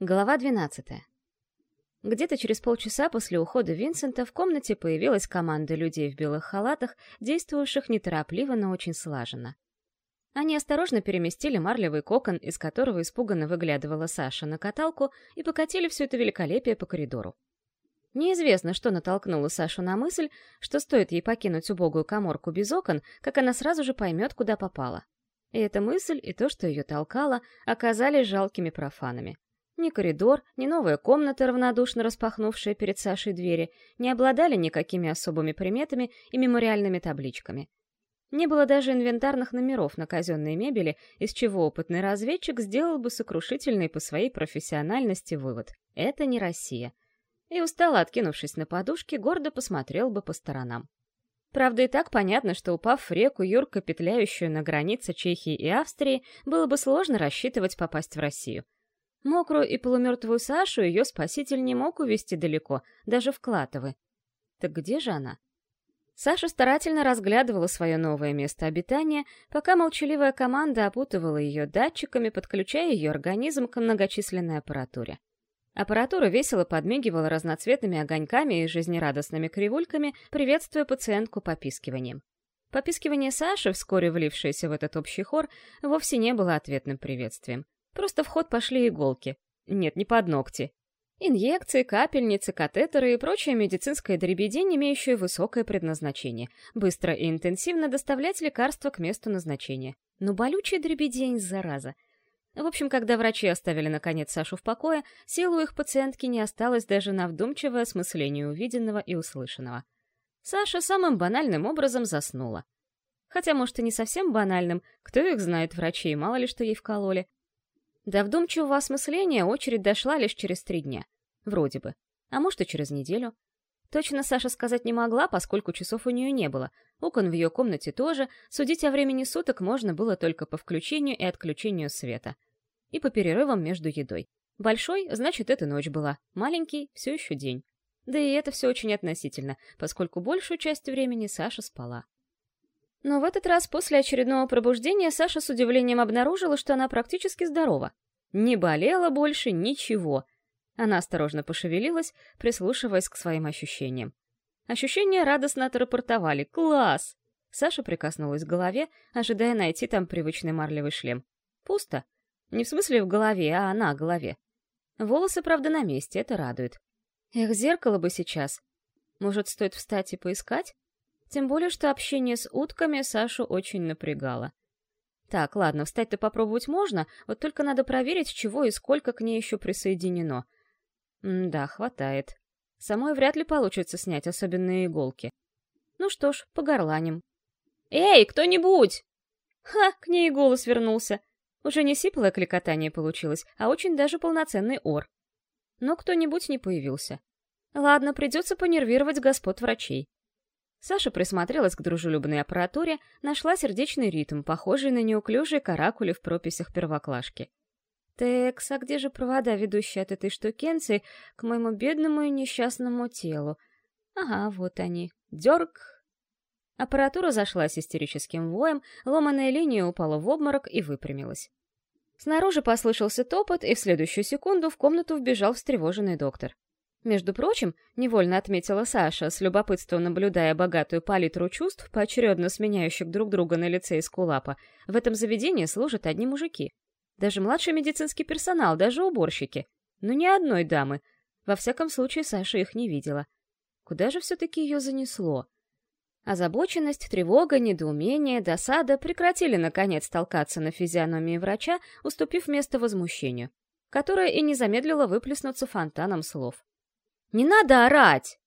Глава 12. Где-то через полчаса после ухода Винсента в комнате появилась команда людей в белых халатах, действовавших неторопливо, но очень слаженно. Они осторожно переместили марлевый кокон, из которого испуганно выглядывала Саша, на каталку и покатили все это великолепие по коридору. Неизвестно, что натолкнуло Сашу на мысль, что стоит ей покинуть убогую коморку без окон, как она сразу же поймет, куда попала. И эта мысль, и то, что ее толкало, оказались жалкими профанами. Ни коридор, ни новая комната, равнодушно распахнувшая перед Сашей двери, не обладали никакими особыми приметами и мемориальными табличками. Не было даже инвентарных номеров на казенной мебели, из чего опытный разведчик сделал бы сокрушительный по своей профессиональности вывод. Это не Россия и, устало откинувшись на подушке, гордо посмотрел бы по сторонам. Правда, и так понятно, что упав в реку, юрко петляющую на границе Чехии и Австрии, было бы сложно рассчитывать попасть в Россию. Мокрую и полумертвую Сашу ее спаситель не мог увезти далеко, даже в Клатовы. Так где же она? Саша старательно разглядывала свое новое место обитания, пока молчаливая команда опутывала ее датчиками, подключая ее организм к многочисленной аппаратуре. Аппаратура весело подмигивала разноцветными огоньками и жизнерадостными кривульками, приветствуя пациентку попискиванием. Попискивание Саши, вскоре влившееся в этот общий хор, вовсе не было ответным приветствием. Просто в ход пошли иголки. Нет, не под ногти. Инъекции, капельницы, катетеры и прочая медицинская дребедень, имеющая высокое предназначение. Быстро и интенсивно доставлять лекарства к месту назначения. Но болючая дребедень, зараза. В общем, когда врачи оставили, наконец, Сашу в покое, сил у их пациентки не осталось даже на вдумчивое осмысление увиденного и услышанного. Саша самым банальным образом заснула. Хотя, может, и не совсем банальным, кто их знает, врачей, мало ли что ей вкололи. До вдумчивого осмысления очередь дошла лишь через три дня. Вроде бы. А может, и через неделю. Точно Саша сказать не могла, поскольку часов у нее не было. Окон в ее комнате тоже, судить о времени суток можно было только по включению и отключению света и по перерывам между едой. Большой, значит, это ночь была, маленький — все еще день. Да и это все очень относительно, поскольку большую часть времени Саша спала. Но в этот раз после очередного пробуждения Саша с удивлением обнаружила, что она практически здорова. Не болела больше ничего. Она осторожно пошевелилась, прислушиваясь к своим ощущениям. Ощущения радостно отрапортовали. «Класс!» Саша прикоснулась к голове, ожидая найти там привычный марлевый шлем. Пусто. Не в смысле в голове, а на голове. Волосы, правда, на месте, это радует. Эх, зеркало бы сейчас. Может, стоит встать и поискать? Тем более, что общение с утками Сашу очень напрягало. Так, ладно, встать-то попробовать можно, вот только надо проверить, чего и сколько к ней еще присоединено. М да, хватает. Самой вряд ли получится снять, особенно иголки. Ну что ж, погорланим. «Эй, кто-нибудь!» Ха, к ней голос вернулся. Уже не сиплое кликотание получилось, а очень даже полноценный ор. Но кто-нибудь не появился. Ладно, придется понервировать господ врачей. Саша присмотрелась к дружелюбной аппаратуре, нашла сердечный ритм, похожий на неуклюжие каракули в прописях первоклашки. Текс, а где же провода, ведущие от этой штукенции к моему бедному и несчастному телу? Ага, вот они. Дерг, Аппаратура зашлась истерическим воем, ломаная линия упала в обморок и выпрямилась. Снаружи послышался топот, и в следующую секунду в комнату вбежал встревоженный доктор. Между прочим, невольно отметила Саша, с любопытством наблюдая богатую палитру чувств, поочередно сменяющих друг друга на лице из кулапа, в этом заведении служат одни мужики. Даже младший медицинский персонал, даже уборщики. Но ни одной дамы. Во всяком случае, Саша их не видела. Куда же все-таки ее занесло? Озабоченность, тревога, недоумение, досада прекратили, наконец, толкаться на физиономии врача, уступив место возмущению, которое и не замедлило выплеснуться фонтаном слов. «Не надо орать!»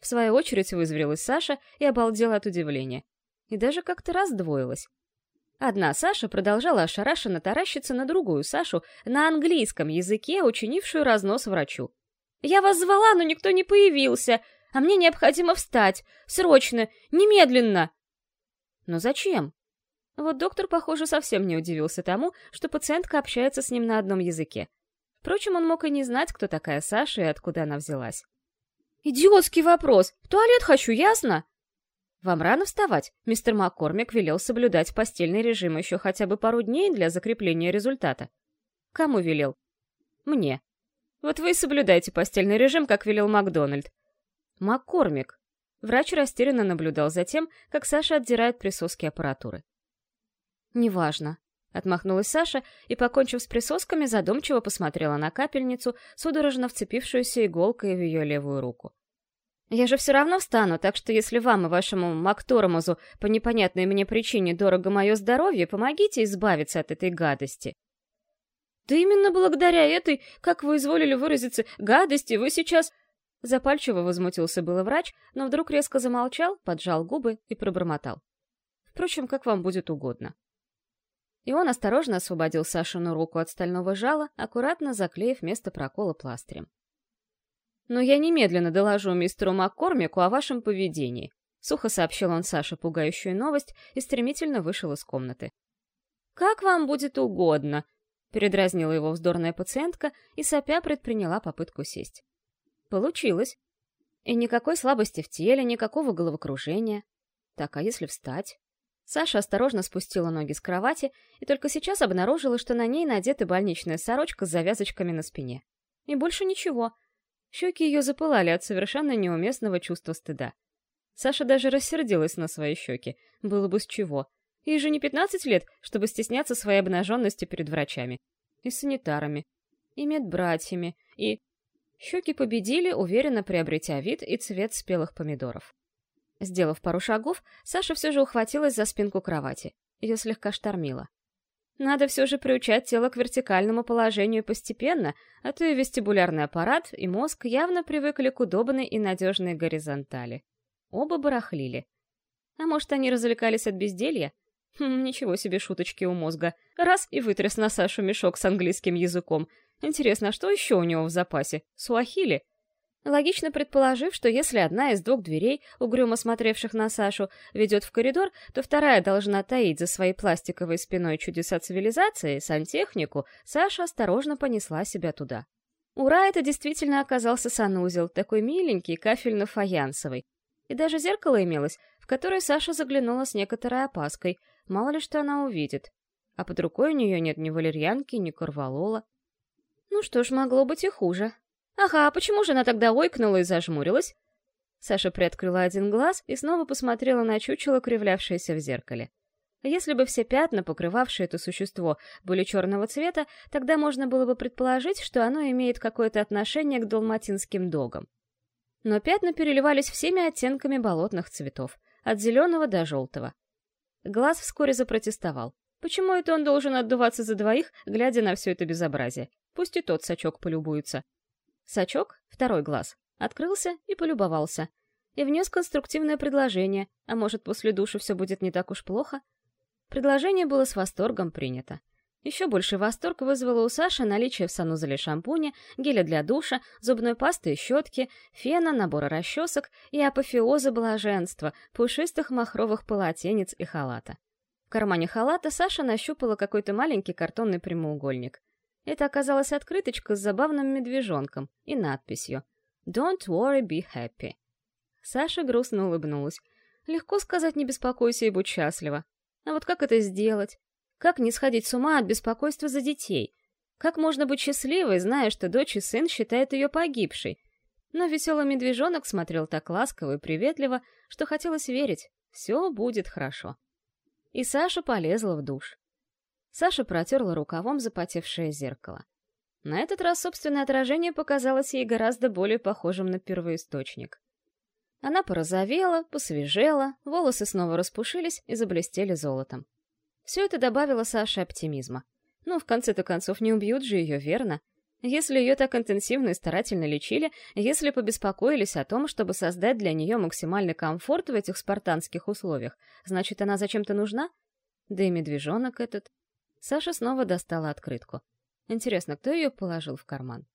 В свою очередь вызверилась Саша и обалдела от удивления. И даже как-то раздвоилась. Одна Саша продолжала ошарашенно таращиться на другую Сашу на английском языке, учинившую разнос врачу. «Я вас звала, но никто не появился! а мне необходимо встать! Срочно! Немедленно!» «Но зачем?» Вот доктор, похоже, совсем не удивился тому, что пациентка общается с ним на одном языке. Впрочем, он мог и не знать, кто такая Саша и откуда она взялась. «Идиотский вопрос! В туалет хочу, ясно?» «Вам рано вставать?» Мистер Маккормик велел соблюдать постельный режим еще хотя бы пару дней для закрепления результата. «Кому велел?» «Мне». Вот вы и соблюдайте постельный режим, как велел Макдональд. Маккормик. Врач растерянно наблюдал за тем, как Саша отдирает присоски аппаратуры. «Неважно», — отмахнулась Саша и, покончив с присосками, задумчиво посмотрела на капельницу, судорожно вцепившуюся иголкой в ее левую руку. «Я же все равно встану, так что если вам и вашему Мактормозу по непонятной мне причине дорого мое здоровье, помогите избавиться от этой гадости». «Да именно благодаря этой, как вы изволили выразиться, гадости, вы сейчас...» Запальчиво возмутился было врач, но вдруг резко замолчал, поджал губы и пробормотал. «Впрочем, как вам будет угодно». И он осторожно освободил Сашину руку от стального жала, аккуратно заклеив место прокола пластырем. «Но я немедленно доложу мистеру Маккормику о вашем поведении», — сухо сообщил он Саше пугающую новость и стремительно вышел из комнаты. «Как вам будет угодно», — передразнила его вздорная пациентка и сопя предприняла попытку сесть. Получилось. И никакой слабости в теле, никакого головокружения. Так, а если встать? Саша осторожно спустила ноги с кровати и только сейчас обнаружила, что на ней надета больничная сорочка с завязочками на спине. И больше ничего. Щеки ее запылали от совершенно неуместного чувства стыда. Саша даже рассердилась на свои щеки. Было бы с чего. Ей же не 15 лет, чтобы стесняться своей обнаженности перед врачами. И санитарами. И медбратьями. И... Щеки победили, уверенно приобретя вид и цвет спелых помидоров. Сделав пару шагов, Саша все же ухватилась за спинку кровати. Ее слегка штормило. Надо все же приучать тело к вертикальному положению постепенно, а то и вестибулярный аппарат, и мозг явно привыкли к удобной и надежной горизонтали. Оба барахлили. А может, они развлекались от безделья? Хм, ничего себе шуточки у мозга. Раз и вытряс на Сашу мешок с английским языком. Интересно, а что еще у него в запасе? Суахили? Логично предположив, что если одна из двух дверей, угрюмо смотревших на Сашу, ведет в коридор, то вторая должна таить за своей пластиковой спиной чудеса цивилизации, сантехнику, Саша осторожно понесла себя туда. Ура, это действительно оказался санузел, такой миленький, кафельно-фаянсовый. И даже зеркало имелось, в которое Саша заглянула с некоторой опаской, мало ли что она увидит. А под рукой у нее нет ни валерьянки, ни корвалола. Ну что ж, могло быть и хуже. Ага, а почему же она тогда ойкнула и зажмурилась? Саша приоткрыла один глаз и снова посмотрела на чучело, кривлявшееся в зеркале. Если бы все пятна, покрывавшие это существо, были черного цвета, тогда можно было бы предположить, что оно имеет какое-то отношение к далматинским догам. Но пятна переливались всеми оттенками болотных цветов, от зеленого до желтого. Глаз вскоре запротестовал. Почему это он должен отдуваться за двоих, глядя на все это безобразие? Пусть и тот сачок полюбуется. Сачок, второй глаз, открылся и полюбовался. И внес конструктивное предложение, а может, после души все будет не так уж плохо? Предложение было с восторгом принято. Еще больший восторг вызвало у Саши наличие в санузеле шампуня, геля для душа, зубной пасты и щетки, фена, набора расчесок и апофеоза блаженства, пушистых махровых полотенец и халата. В кармане халата Саша нащупала какой-то маленький картонный прямоугольник — это оказалась открыточка с забавным медвежонком и надписью «Don't worry, be happy». Саша грустно улыбнулась. Легко сказать «не беспокойся и будь счастлива». А вот как это сделать? Как не сходить с ума от беспокойства за детей? Как можно быть счастливой, зная, что дочь и сын считают ее погибшей? Но веселый медвежонок смотрел так ласково и приветливо, что хотелось верить, все будет хорошо. И Саша полезла в душ. Саша протерла рукавом запотевшее зеркало. На этот раз собственное отражение показалось ей гораздо более похожим на первоисточник. Она порозовела, посвежела, волосы снова распушились и заблестели золотом. Все это добавило Саше оптимизма. Ну, в конце-то концов, не убьют же ее, верно? Если ее так интенсивно и старательно лечили, если побеспокоились о том, чтобы создать для нее максимальный комфорт в этих спартанских условиях, значит, она зачем-то нужна? Да и медвежонок этот. Саша снова достала открытку. Интересно, кто ее положил в карман?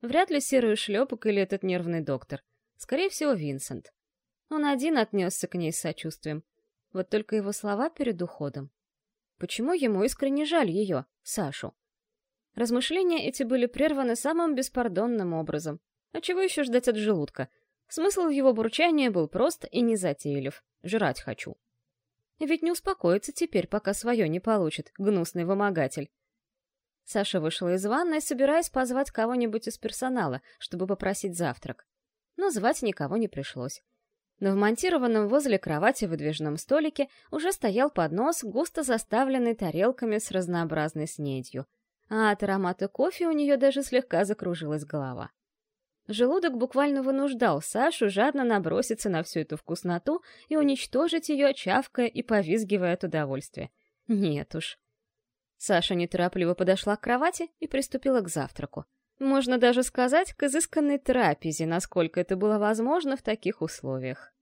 Вряд ли серый шлепок или этот нервный доктор. Скорее всего, Винсент. Он один отнесся к ней с сочувствием. Вот только его слова перед уходом. Почему ему искренне жаль ее, Сашу? Размышления эти были прерваны самым беспардонным образом. А чего еще ждать от желудка? Смысл его бурчании был прост и незатейлив. Жрать хочу. Ведь не успокоится теперь, пока свое не получит, гнусный вымогатель. Саша вышла из ванной, собираясь позвать кого-нибудь из персонала, чтобы попросить завтрак. Но звать никого не пришлось. На вмонтированном возле кровати выдвижном столике уже стоял поднос, густо заставленный тарелками с разнообразной снедью. А от аромата кофе у нее даже слегка закружилась голова. Желудок буквально вынуждал Сашу жадно наброситься на всю эту вкусноту и уничтожить ее, чавкая и повизгивая от удовольствия. Нет уж. Саша неторопливо подошла к кровати и приступила к завтраку. Можно даже сказать, к изысканной трапезе, насколько это было возможно в таких условиях.